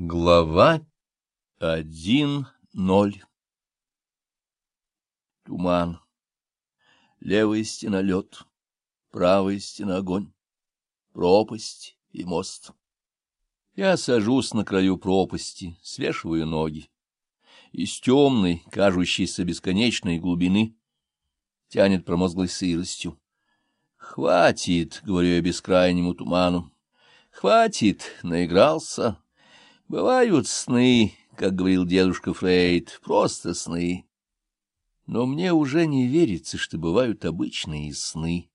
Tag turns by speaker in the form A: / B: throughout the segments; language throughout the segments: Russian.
A: Глава один ноль Туман. Левая стена — лед, правая стена — огонь, пропасть и мост. Я сажусь на краю пропасти, свешиваю ноги. Из темной, кажущейся бесконечной глубины тянет промозглой сыростью. «Хватит», — говорю я бескрайнему туману, — «хватит, наигрался». Бывают сны, как говорил дедушка Фрейд, просто сны. Но мне уже не верится, что бывают обычные сны,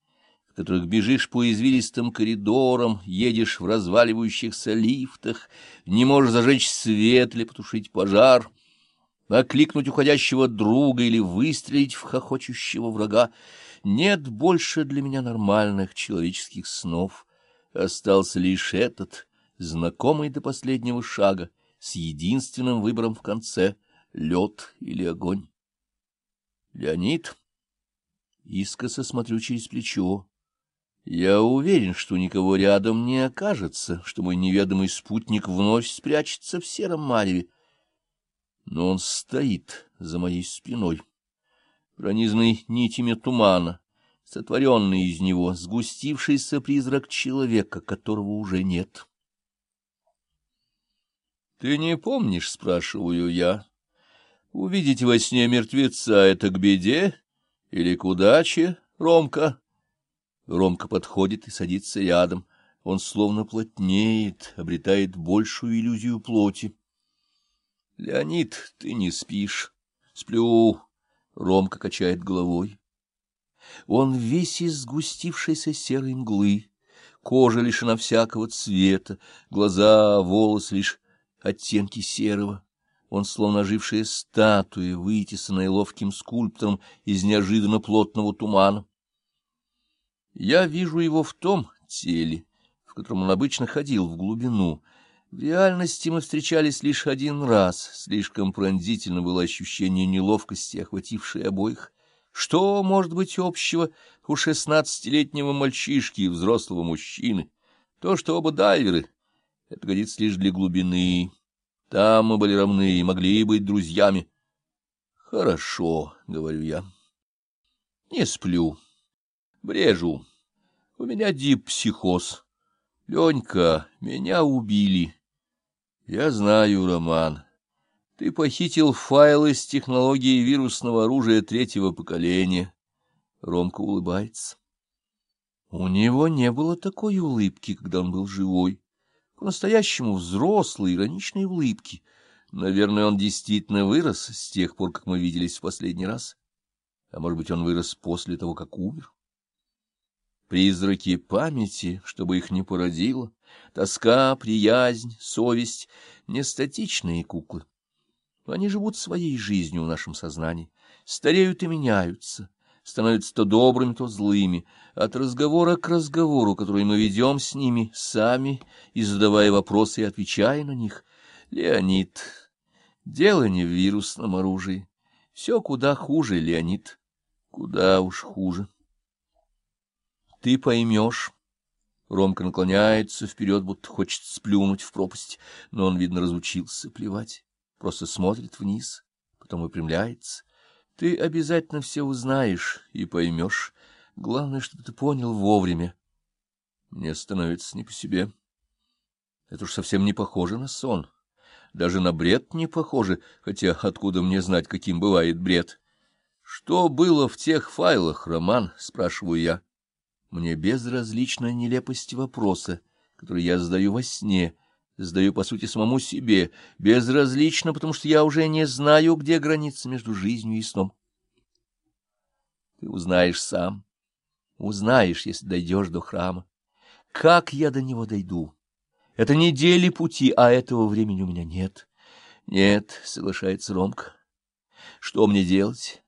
A: в которых бежишь по извилистым коридорам, едешь в разваливающихся лифтах, не можешь зажечь свет или потушить пожар, окликнуть уходящего друга или выстрелить в хохочущего врага. Нет больше для меня нормальных человеческих снов. Остался лишь этот — знакомый до последнего шага, с единственным выбором в конце — лед или огонь. Леонид, искоса смотрю через плечо. Я уверен, что никого рядом не окажется, что мой неведомый спутник вновь спрячется в сером мареве. Но он стоит за моей спиной, пронизанный нитями тумана, сотворенный из него, сгустившийся призрак человека, которого уже нет. Ты не помнишь, спрашиваю я. Увидеть во сне мертвеца — это к беде или к удаче, Ромка? Ромка подходит и садится рядом. Он словно плотнеет, обретает большую иллюзию плоти. Леонид, ты не спишь. Сплю. Ромка качает головой. Он весь из сгустившейся серой мглы, кожа лишена всякого цвета, глаза, волосы лишь оттенки серого. Он словно ожившая статуя, вытесанная ловким скульптором из неожиданно плотного тумана. Я вижу его в том теле, в котором он обычно ходил в глубину. В реальности мы встречались лишь один раз, слишком пронзительно было ощущение неловкости, охватившее обоих. Что может быть общего у шестнадцатилетнего мальчишки и взрослого мужчины? То, что оба дайверы, это годится лишь для глубины. Там мы были равны и могли быть друзьями. — Хорошо, — говорю я. — Не сплю. Брежу. У меня диппсихоз. Ленька, меня убили. Я знаю, Роман. Ты похитил файлы с технологией вирусного оружия третьего поколения. Ромка улыбается. У него не было такой улыбки, когда он был живой по-настоящему взрослой, ироничной улыбки. Наверное, он действительно вырос с тех пор, как мы виделись в последний раз. А может быть, он вырос после того, как умер. Призраки памяти, чтобы их не породило, тоска, приязнь, совесть — не статичные куклы. Они живут своей жизнью в нашем сознании, стареют и меняются, становятся то добрыми, то злыми, от разговора к разговору, который мы ведем с ними сами, и задавая вопросы и отвечая на них. Леонид, дело не в вирусном оружии. Все куда хуже, Леонид, куда уж хуже. Ты поймешь. Ромка наклоняется вперед, будто хочет сплюнуть в пропасть, но он, видно, разучился плевать, просто смотрит вниз, потом выпрямляется — ты обязательно все узнаешь и поймешь. Главное, чтобы ты понял вовремя. Мне становится не по себе. Это уж совсем не похоже на сон. Даже на бред не похоже, хотя откуда мне знать, каким бывает бред? Что было в тех файлах, Роман, спрашиваю я. Мне безразлична нелепость вопроса, который я задаю во сне, задаю, по сути, самому себе, безразлично, потому что я уже не знаю, где граница между жизнью и сном. Ты узнаешь сам, узнаешь, если дойдешь до храма. Как я до него дойду? Это недели пути, а этого времени у меня нет. Нет, соглашается Ромка. Что мне делать?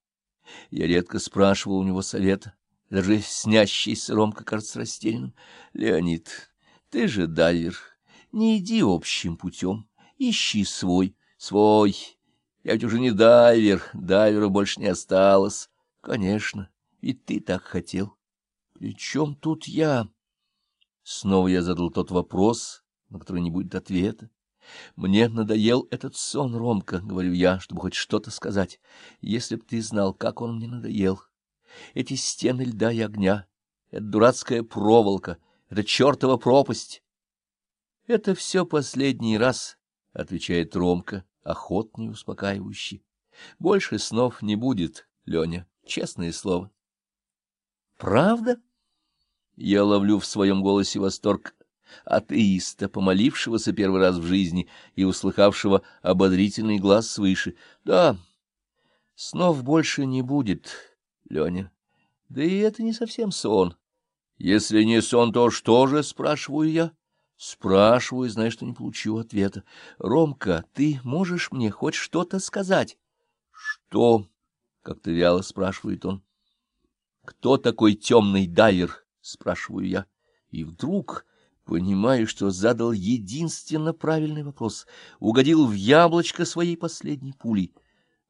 A: Я редко спрашивал у него совета. Даже снящийся Ромка кажется растерянным. Леонид, ты же дайвер. Не иди общим путем, ищи свой, свой. Я ведь уже не дайвер, дайвера больше не осталось. Конечно, ведь ты так хотел. При чем тут я? Снова я задал тот вопрос, на который не будет ответа. Мне надоел этот сон, Ромка, — говорю я, чтобы хоть что-то сказать. Если б ты знал, как он мне надоел. Эти стены льда и огня, эта дурацкая проволока, эта чертова пропасть. — Это все последний раз, — отвечает Ромка, охотный и успокаивающий. — Больше снов не будет, Леня, честное слово. — Правда? Я ловлю в своем голосе восторг атеиста, помолившегося первый раз в жизни и услыхавшего ободрительный глаз свыше. Да, снов больше не будет, Леня. Да и это не совсем сон. Если не сон, то что же, спрашиваю я? Спрашиваю, зная, что не получу ответа. Ромка, ты можешь мне хоть что-то сказать? Что? Как-то вяло спрашивает он. Кто такой темный дайвер? Спрашиваю я. И вдруг Понимаю, что задал единственно правильный вопрос, угодил в яблочко своей последней пулей.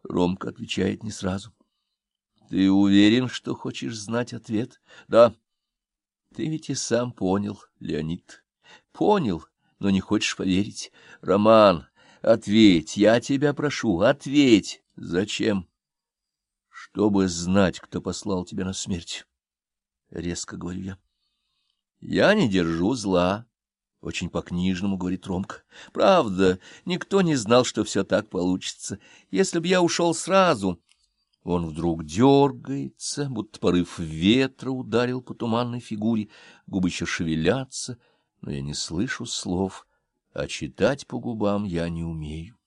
A: Ромка отвечает не сразу. — Ты уверен, что хочешь знать ответ? — Да. — Ты ведь и сам понял, Леонид. Понял, но не хочешь поверить. Роман, ответь, я тебя прошу, ответь. Зачем? — Чтобы знать, кто послал тебя на смерть. Резко говорю я. Я не держу зла, — очень по-книжному говорит Ромка. Правда, никто не знал, что все так получится. Если б я ушел сразу... Он вдруг дергается, будто порыв ветра ударил по туманной фигуре, губы еще шевелятся, но я не слышу слов, а читать по губам я не умею.